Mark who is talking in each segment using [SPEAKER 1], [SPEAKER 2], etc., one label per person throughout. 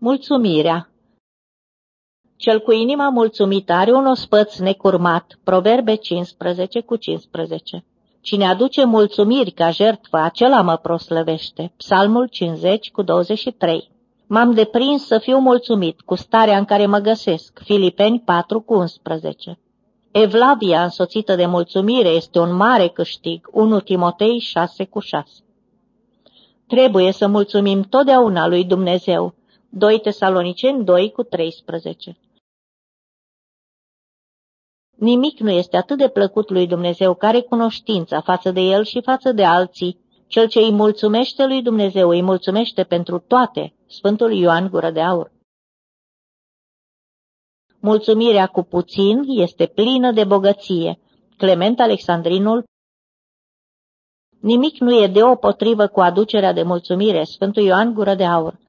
[SPEAKER 1] Mulțumirea Cel cu inima mulțumită are un ospăț necurmat, Proverbe 15 cu 15. Cine aduce mulțumiri ca jertfă, acela mă proslăvește. Psalmul 50 cu 23. M-am deprins să fiu mulțumit cu starea în care mă găsesc. Filipeni 4 cu 11. Evlavia însoțită de mulțumire este un mare câștig. 1 Timotei 6 cu 6. Trebuie să mulțumim totdeauna lui Dumnezeu. 2 Tesaloniceni 2 cu 13. Nimic nu este atât de plăcut lui Dumnezeu care cunoștința față de el și față de alții. Cel ce îi mulțumește lui Dumnezeu îi mulțumește pentru toate. Sfântul Ioan Gură de Aur. Mulțumirea cu puțin este plină de bogăție. Clement Alexandrinul Nimic nu e deopotrivă cu aducerea de mulțumire, Sfântul Ioan Gură de Aur.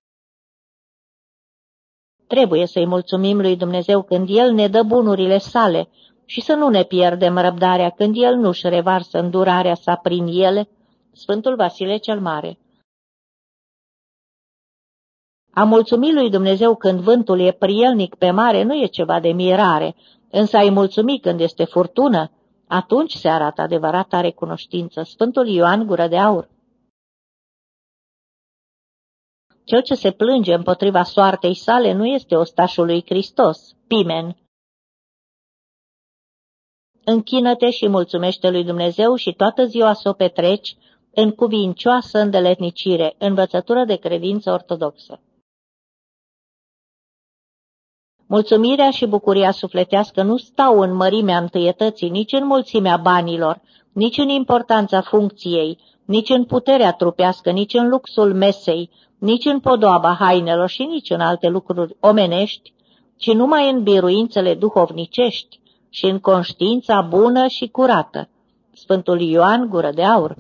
[SPEAKER 1] Trebuie să-i mulțumim lui Dumnezeu când El ne dă bunurile sale și să nu ne pierdem răbdarea când El nu-și revarsă îndurarea sa prin ele, Sfântul Vasile cel Mare. A mulțumi lui Dumnezeu când vântul e prielnic pe mare nu e ceva de mirare, însă ai mulțumi când este furtună, atunci se arată adevărata recunoștință. Sfântul Ioan Gură de Aur. Cel ce se plânge împotriva soartei sale nu este ostașul lui Hristos, Pimen. Închină-te și mulțumește lui Dumnezeu și toată ziua să o petreci în cuvincioasă îndeletnicire, învățătură de credință ortodoxă. Mulțumirea și bucuria sufletească nu stau în mărimea întâietății, nici în mulțimea banilor, nici în importanța funcției, nici în puterea trupească, nici în luxul mesei, nici în podoaba hainelor și nici în alte lucruri omenești, ci numai în biruințele duhovnicești și în conștiința bună și curată. Sfântul Ioan Gură de Aur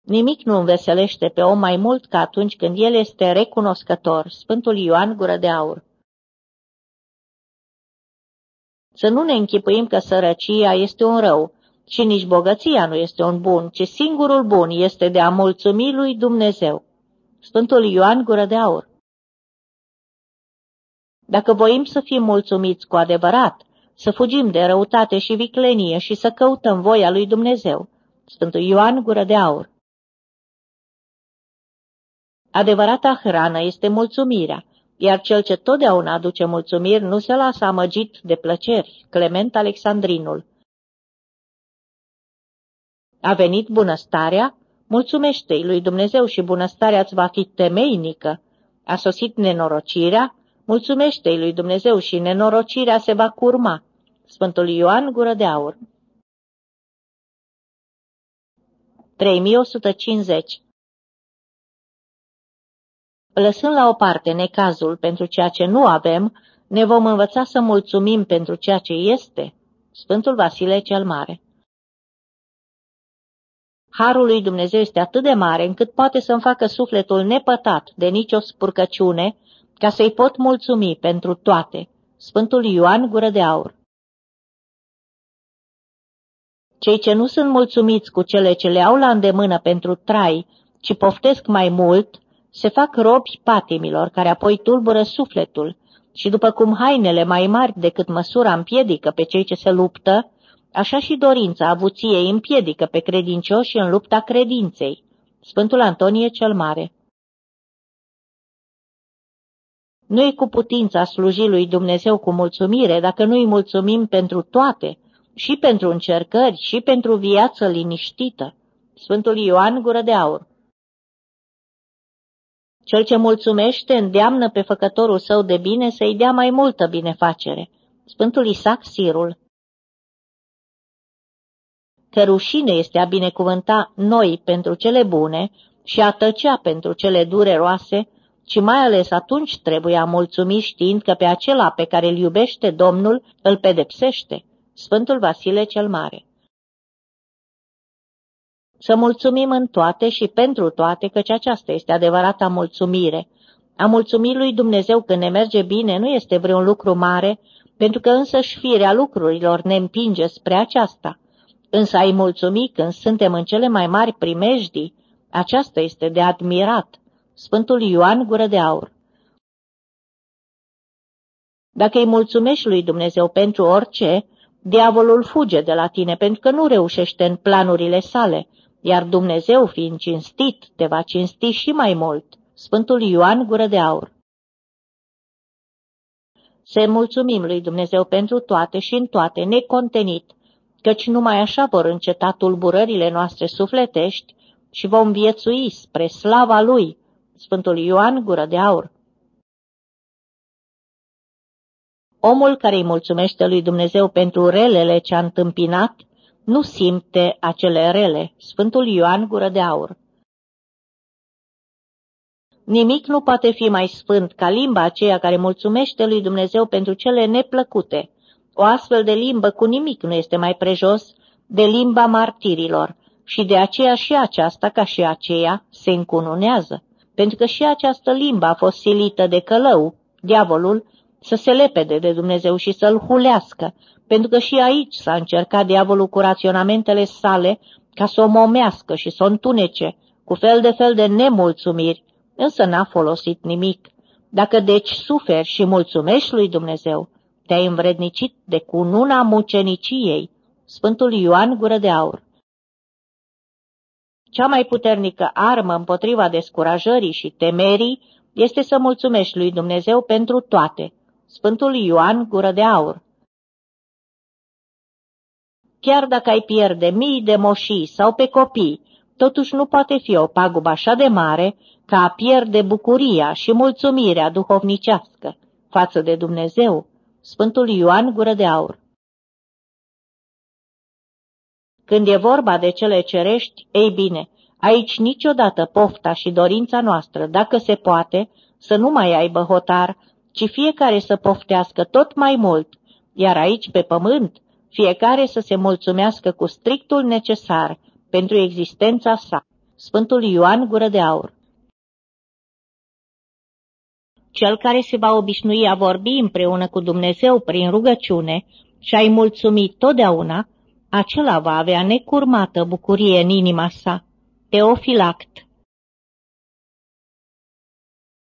[SPEAKER 1] Nimic nu înveselește pe om mai mult ca atunci când el este recunoscător. Sfântul Ioan Gură de Aur Să nu ne închipuim că sărăcia este un rău și nici bogăția nu este un bun, ci singurul bun este de a mulțumi lui Dumnezeu. Sfântul Ioan Gură de Aur Dacă voim să fim mulțumiți cu adevărat, să fugim de răutate și viclenie și să căutăm voia lui Dumnezeu. Sfântul Ioan Gură de Aur Adevărata hrană este mulțumirea, iar cel ce totdeauna aduce mulțumiri nu se lasă amăgit de plăceri. Clement Alexandrinul A venit bunăstarea? Mulțumește-i lui Dumnezeu și bunăstarea îți va fi temeinică. A sosit nenorocirea? Mulțumește-i lui Dumnezeu și nenorocirea se va curma. Sfântul Ioan Gură de Aur 3150 Lăsând la o parte necazul pentru ceea ce nu avem, ne vom învăța să mulțumim pentru ceea ce este. Sfântul Vasile cel Mare Harul lui Dumnezeu este atât de mare încât poate să-mi facă sufletul nepătat de nicio spurcăciune, ca să-i pot mulțumi pentru toate. Sfântul Ioan Gură de Aur Cei ce nu sunt mulțumiți cu cele ce le au la îndemână pentru trai, ci poftesc mai mult, se fac robi patimilor, care apoi tulbură sufletul, și după cum hainele mai mari decât măsura împiedică pe cei ce se luptă, așa și dorința avuției împiedică pe credincioși în lupta credinței. Sfântul Antonie cel Mare Nu-i cu putința sluji lui Dumnezeu cu mulțumire dacă nu-i mulțumim pentru toate, și pentru încercări, și pentru viață liniștită. Sfântul Ioan Gură de Aur cel ce mulțumește îndeamnă pe făcătorul său de bine să-i dea mai multă binefacere. Sfântul Isaac Sirul Că rușine este a binecuvânta noi pentru cele bune și a tăcea pentru cele dureroase, ci mai ales atunci trebuie a mulțumi știind că pe acela pe care îl iubește Domnul îl pedepsește. Sfântul Vasile cel Mare să mulțumim în toate și pentru toate, căci aceasta este adevărata mulțumire. A mulțumi lui Dumnezeu când ne merge bine nu este vreun lucru mare, pentru că însăși firea lucrurilor ne împinge spre aceasta. Însă ai mulțumi când suntem în cele mai mari primejdii, aceasta este de admirat. Sfântul Ioan Gură de Aur Dacă îi mulțumești lui Dumnezeu pentru orice, diavolul fuge de la tine pentru că nu reușește în planurile sale, iar Dumnezeu, fiind cinstit, te va cinsti și mai mult. Sfântul Ioan Gură de Aur Să mulțumim lui Dumnezeu pentru toate și în toate, necontenit, căci numai așa vor înceta tulburările noastre sufletești și vom viețui spre slava Lui. Sfântul Ioan Gură de Aur Omul care îi mulțumește lui Dumnezeu pentru relele ce a întâmpinat, nu simte acele rele. Sfântul Ioan Gură de Aur Nimic nu poate fi mai sfânt ca limba aceea care mulțumește lui Dumnezeu pentru cele neplăcute. O astfel de limbă cu nimic nu este mai prejos de limba martirilor și de aceea și aceasta, ca și aceea, se încununează, pentru că și această limbă a fost silită de călău, diavolul, să se lepede de Dumnezeu și să-l hulească, pentru că și aici s-a încercat diavolul cu raționamentele sale ca să o momească și să o întunece, cu fel de fel de nemulțumiri, însă n-a folosit nimic. Dacă deci suferi și mulțumești lui Dumnezeu, te-ai învrednicit de cununa muceniciei. Sfântul Ioan Gură de Aur Cea mai puternică armă împotriva descurajării și temerii este să mulțumești lui Dumnezeu pentru toate. Sfântul Ioan Gură de Aur Chiar dacă ai pierde mii de moșii sau pe copii, totuși nu poate fi o pagubă așa de mare ca a pierde bucuria și mulțumirea duhovnicească față de Dumnezeu, Sfântul Ioan Gură de Aur. Când e vorba de cele cerești, ei bine, aici niciodată pofta și dorința noastră, dacă se poate, să nu mai aibă hotar, ci fiecare să poftească tot mai mult, iar aici, pe pământ, fiecare să se mulțumească cu strictul necesar pentru existența sa. Sfântul Ioan Gură de Aur Cel care se va obișnui a vorbi împreună cu Dumnezeu prin rugăciune și a-i mulțumi totdeauna, acela va avea necurmată bucurie în inima sa. Teofilact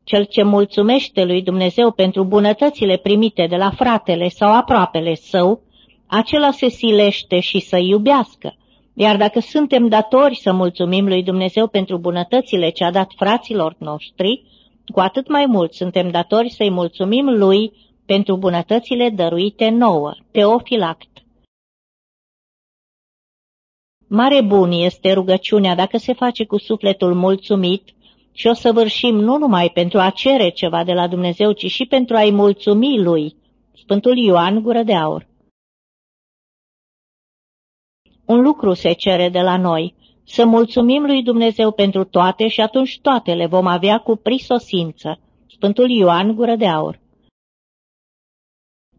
[SPEAKER 1] Cel ce mulțumește lui Dumnezeu pentru bunătățile primite de la fratele sau aproapele său, acela se silește și să iubească. Iar dacă suntem datori să mulțumim lui Dumnezeu pentru bunătățile ce a dat fraților noștri, cu atât mai mult suntem datori să-i mulțumim lui pentru bunătățile dăruite nouă. Teofilact Mare bun este rugăciunea dacă se face cu sufletul mulțumit și o săvârșim nu numai pentru a cere ceva de la Dumnezeu, ci și pentru a-i mulțumi lui. Sfântul Ioan Gură de Aur Un lucru se cere de la noi, să mulțumim lui Dumnezeu pentru toate și atunci toate le vom avea cu prisosință. Sfântul Ioan Gură de Aur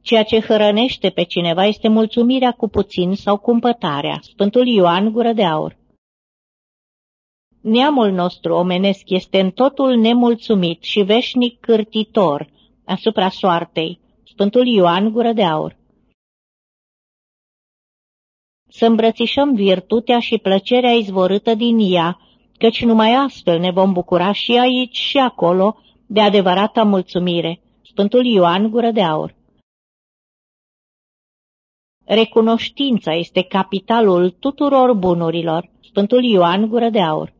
[SPEAKER 1] Ceea ce hrănește pe cineva este mulțumirea cu puțin sau cumpătarea. Sfântul Ioan Gură de Aur Neamul nostru omenesc este în totul nemulțumit și veșnic cârtitor asupra soartei. Sfântul Ioan Gură de Aur Să îmbrățișăm virtutea și plăcerea izvorâtă din ea, căci numai astfel ne vom bucura și aici și acolo de adevărata mulțumire. Sfântul Ioan Gură de Aur Recunoștința este capitalul tuturor bunurilor. Sfântul Ioan Gură de Aur